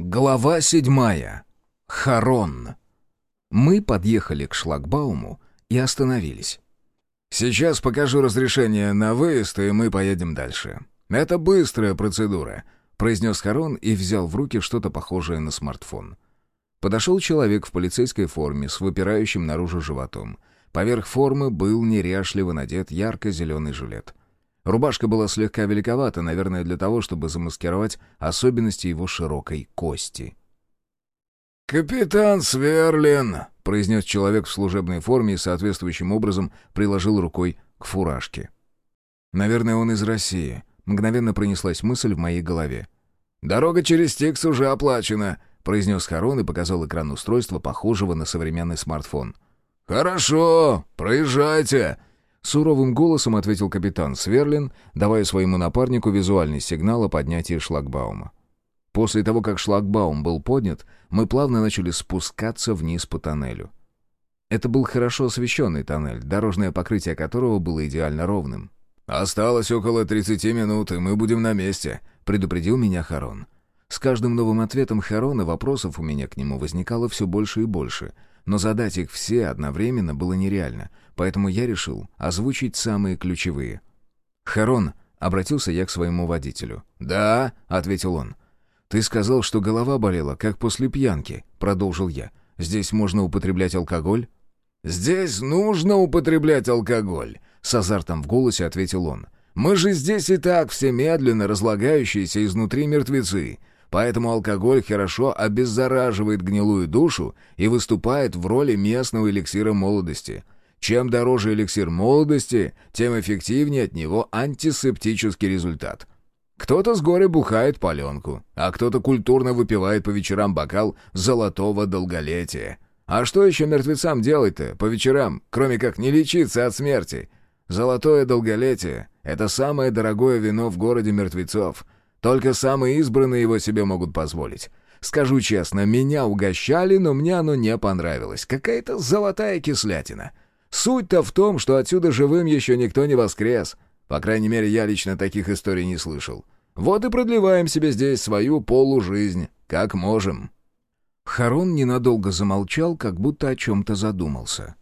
Глава седьмая. Харон. Мы подъехали к шлагбауму и остановились. «Сейчас покажу разрешение на выезд, и мы поедем дальше. Это быстрая процедура», — произнес Харон и взял в руки что-то похожее на смартфон. Подошел человек в полицейской форме с выпирающим наружу животом. Поверх формы был неряшливо надет ярко-зеленый жилет. Рубашка была слегка великовата, наверное, для того, чтобы замаскировать особенности его широкой кости. «Капитан Сверлин», — произнес человек в служебной форме и соответствующим образом приложил рукой к фуражке. «Наверное, он из России», — мгновенно пронеслась мысль в моей голове. «Дорога через Тикс уже оплачена», — произнес Харон и показал экран устройства, похожего на современный смартфон. «Хорошо, проезжайте», Суровым голосом ответил капитан Сверлин, давая своему напарнику визуальный сигнал о поднятии шлагбаума. После того, как шлагбаум был поднят, мы плавно начали спускаться вниз по тоннелю. Это был хорошо освещенный тоннель, дорожное покрытие которого было идеально ровным. «Осталось около 30 минут, и мы будем на месте», — предупредил меня Харон. С каждым новым ответом Харона вопросов у меня к нему возникало все больше и больше, но задать их все одновременно было нереально — поэтому я решил озвучить самые ключевые. «Харон», — обратился я к своему водителю. «Да», — ответил он. «Ты сказал, что голова болела, как после пьянки», — продолжил я. «Здесь можно употреблять алкоголь?» «Здесь нужно употреблять алкоголь», — с азартом в голосе ответил он. «Мы же здесь и так все медленно разлагающиеся изнутри мертвецы, поэтому алкоголь хорошо обеззараживает гнилую душу и выступает в роли местного эликсира молодости. Чем дороже эликсир молодости, тем эффективнее от него антисептический результат. Кто-то с горя бухает паленку, а кто-то культурно выпивает по вечерам бокал золотого долголетия. А что еще мертвецам делать-то по вечерам, кроме как не лечиться от смерти? Золотое долголетие — это самое дорогое вино в городе мертвецов. Только самые избранные его себе могут позволить. Скажу честно, меня угощали, но мне оно не понравилось. Какая-то золотая кислятина — Суть-то в том, что отсюда живым еще никто не воскрес. По крайней мере, я лично таких историй не слышал. Вот и продлеваем себе здесь свою полужизнь, как можем». Харон ненадолго замолчал, как будто о чем-то задумался.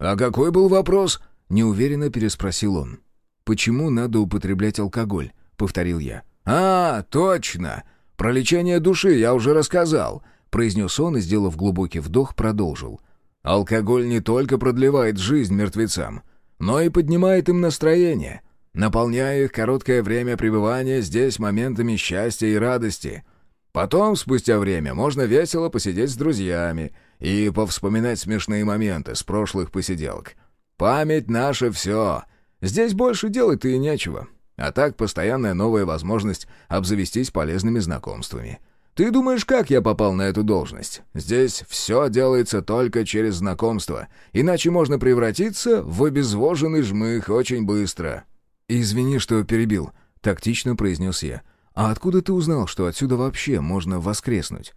«А какой был вопрос?» — неуверенно переспросил он. «Почему надо употреблять алкоголь?» — повторил я. «А, точно! Про лечение души я уже рассказал», — произнес он и, сделав глубокий вдох, продолжил. Алкоголь не только продлевает жизнь мертвецам, но и поднимает им настроение, наполняя их короткое время пребывания здесь моментами счастья и радости. Потом, спустя время, можно весело посидеть с друзьями и повспоминать смешные моменты с прошлых посиделок. Память наша все. Здесь больше делать-то и нечего. А так постоянная новая возможность обзавестись полезными знакомствами — ты думаешь, как я попал на эту должность? Здесь все делается только через знакомство, иначе можно превратиться в обезвоженный жмых очень быстро». «Извини, что перебил», — тактично произнес я. «А откуда ты узнал, что отсюда вообще можно воскреснуть?»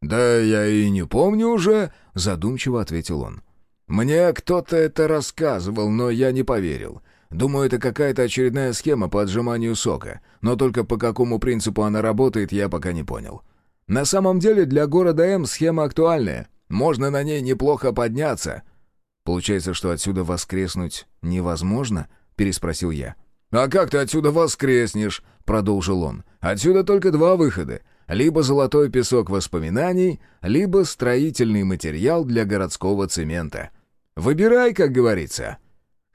«Да я и не помню уже», — задумчиво ответил он. «Мне кто-то это рассказывал, но я не поверил. Думаю, это какая-то очередная схема по отжиманию сока, но только по какому принципу она работает, я пока не понял. На самом деле для города М схема актуальная. Можно на ней неплохо подняться». «Получается, что отсюда воскреснуть невозможно?» — переспросил я. «А как ты отсюда воскреснешь?» — продолжил он. «Отсюда только два выхода. Либо золотой песок воспоминаний, либо строительный материал для городского цемента. Выбирай, как говорится».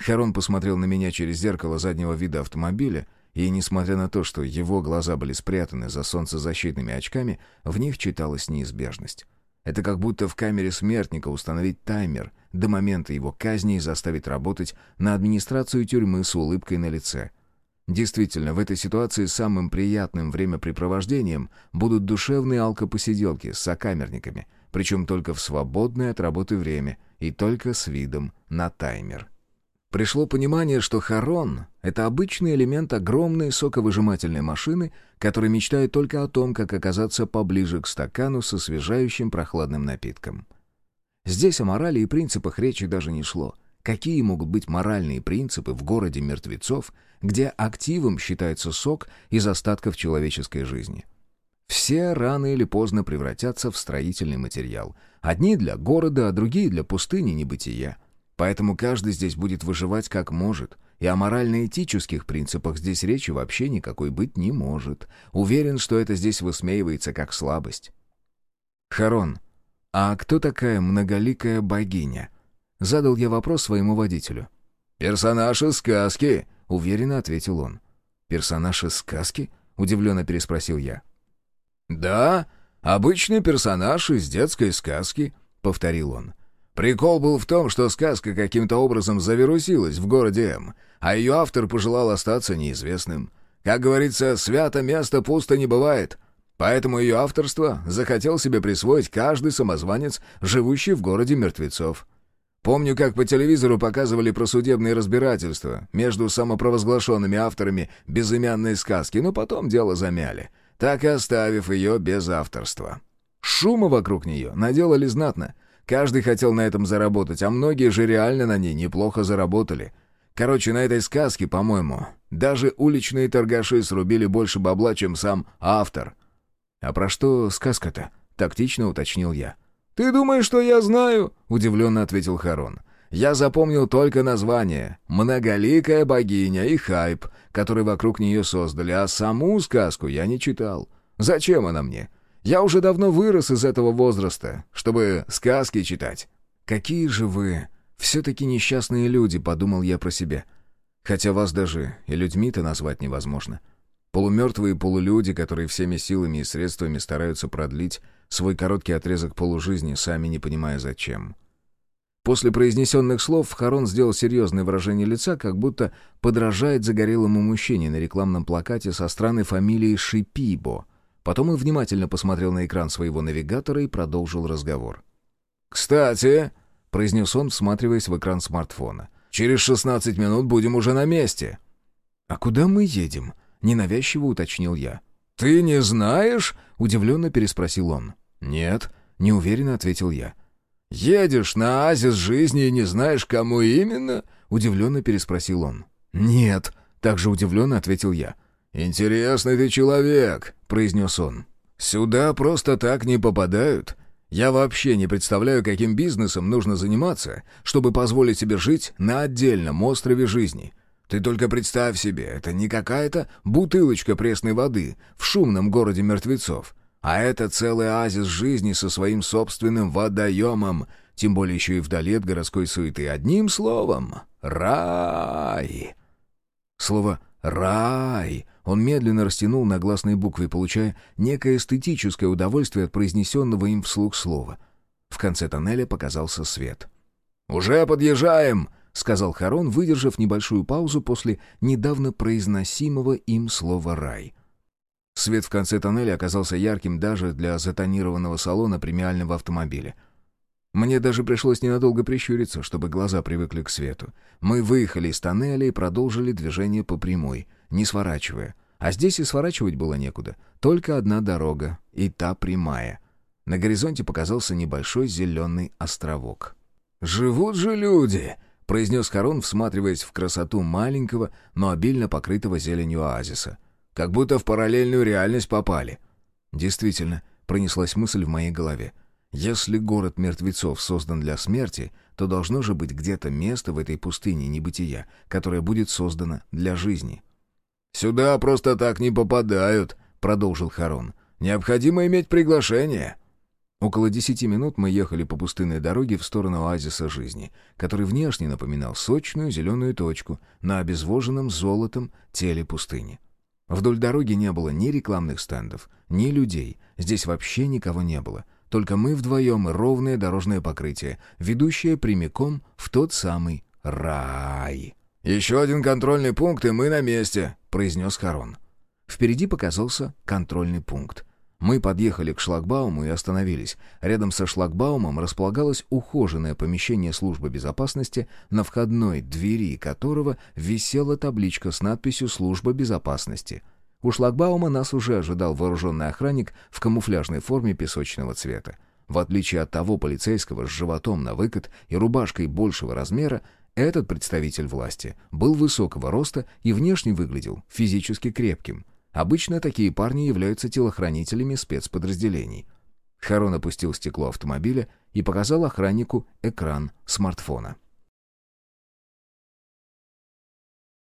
Харон посмотрел на меня через зеркало заднего вида автомобиля и, несмотря на то, что его глаза были спрятаны за солнцезащитными очками, в них читалась неизбежность. Это как будто в камере смертника установить таймер до момента его казни и заставить работать на администрацию тюрьмы с улыбкой на лице. Действительно, в этой ситуации самым приятным времяпрепровождением будут душевные алкопосиделки с сокамерниками, причем только в свободное от работы время и только с видом на таймер. Пришло понимание, что Харон — это обычный элемент огромной соковыжимательной машины, который мечтает только о том, как оказаться поближе к стакану со освежающим прохладным напитком. Здесь о морали и принципах речи даже не шло. Какие могут быть моральные принципы в городе мертвецов, где активом считается сок из остатков человеческой жизни? Все рано или поздно превратятся в строительный материал. Одни для города, а другие для пустыни небытия. Поэтому каждый здесь будет выживать как может. И о морально-этических принципах здесь речи вообще никакой быть не может. Уверен, что это здесь высмеивается как слабость. Харон, а кто такая многоликая богиня? Задал я вопрос своему водителю. «Персонаж из сказки», — уверенно ответил он. «Персонаж из сказки?» — удивленно переспросил я. «Да, обычный персонаж из детской сказки», — повторил он. «Прикол был в том, что сказка каким-то образом завирусилась в городе М, а ее автор пожелал остаться неизвестным. Как говорится, свято место пусто не бывает. Поэтому ее авторство захотел себе присвоить каждый самозванец, живущий в городе мертвецов. Помню, как по телевизору показывали про судебные разбирательства между самопровозглашенными авторами безымянной сказки, но потом дело замяли, так и оставив ее без авторства. Шума вокруг нее наделали знатно. Каждый хотел на этом заработать, а многие же реально на ней неплохо заработали. Короче, на этой сказке, по-моему, даже уличные торгаши срубили больше бабла, чем сам автор. «А про что сказка-то?» — тактично уточнил я. «Ты думаешь, что я знаю?» — удивленно ответил Харон. «Я запомнил только название «Многоликая богиня» и хайп, который вокруг нее создали, а саму сказку я не читал. Зачем она мне? Я уже давно вырос из этого возраста, чтобы сказки читать». «Какие же вы все-таки несчастные люди», — подумал я про себя. Хотя вас даже и людьми-то назвать невозможно. Полумертвые полулюди, которые всеми силами и средствами стараются продлить свой короткий отрезок полужизни, сами не понимая зачем. После произнесенных слов Харон сделал серьезное выражение лица, как будто подражает загорелому мужчине на рекламном плакате со странной фамилией Шипибо. Потом он внимательно посмотрел на экран своего навигатора и продолжил разговор. «Кстати», — произнес он, всматриваясь в экран смартфона, — «через 16 минут будем уже на месте». «А куда мы едем?» Ненавязчиво уточнил я. «Ты не знаешь?» — удивленно переспросил он. «Нет», — неуверенно ответил я. «Едешь на азис жизни и не знаешь, кому именно?» — удивленно переспросил он. «Нет», — также удивленно ответил я. «Интересный ты человек», — произнес он. «Сюда просто так не попадают. Я вообще не представляю, каким бизнесом нужно заниматься, чтобы позволить себе жить на отдельном острове жизни. Ты только представь себе, это не какая-то бутылочка пресной воды в шумном городе мертвецов, а это целый оазис жизни со своим собственным водоемом, тем более еще и вдали от городской суеты. Одним словом, рай. Слово «рай» он медленно растянул на гласной букве, получая некое эстетическое удовольствие от произнесенного им вслух слова. В конце тоннеля показался свет. «Уже подъезжаем!» — сказал Харон, выдержав небольшую паузу после недавно произносимого им слова «рай». Свет в конце тоннеля оказался ярким даже для затонированного салона премиального автомобиля. Мне даже пришлось ненадолго прищуриться, чтобы глаза привыкли к свету. Мы выехали из тоннеля и продолжили движение по прямой, не сворачивая. А здесь и сворачивать было некуда. Только одна дорога, и та прямая. На горизонте показался небольшой зеленый островок. «Живут же люди!» произнес Харон, всматриваясь в красоту маленького, но обильно покрытого зеленью оазиса. «Как будто в параллельную реальность попали». Действительно, пронеслась мысль в моей голове. Если город мертвецов создан для смерти, то должно же быть где-то место в этой пустыне небытия, которое будет создано для жизни. «Сюда просто так не попадают», — продолжил Харон. «Необходимо иметь приглашение». Около десяти минут мы ехали по пустынной дороге в сторону оазиса жизни, который внешне напоминал сочную зеленую точку на обезвоженном золотом теле пустыни. Вдоль дороги не было ни рекламных стендов, ни людей, здесь вообще никого не было, только мы вдвоем и ровное дорожное покрытие, ведущее прямиком в тот самый рай. «Еще один контрольный пункт, и мы на месте», — произнес Харон. Впереди показался контрольный пункт — мы подъехали к шлагбауму и остановились. Рядом со шлагбаумом располагалось ухоженное помещение службы безопасности, на входной двери которого висела табличка с надписью «Служба безопасности». У шлагбаума нас уже ожидал вооруженный охранник в камуфляжной форме песочного цвета. В отличие от того полицейского с животом на выкат и рубашкой большего размера, этот представитель власти был высокого роста и внешне выглядел физически крепким – Обычно такие парни являются телохранителями спецподразделений. Харон опустил стекло автомобиля и показал охраннику экран смартфона.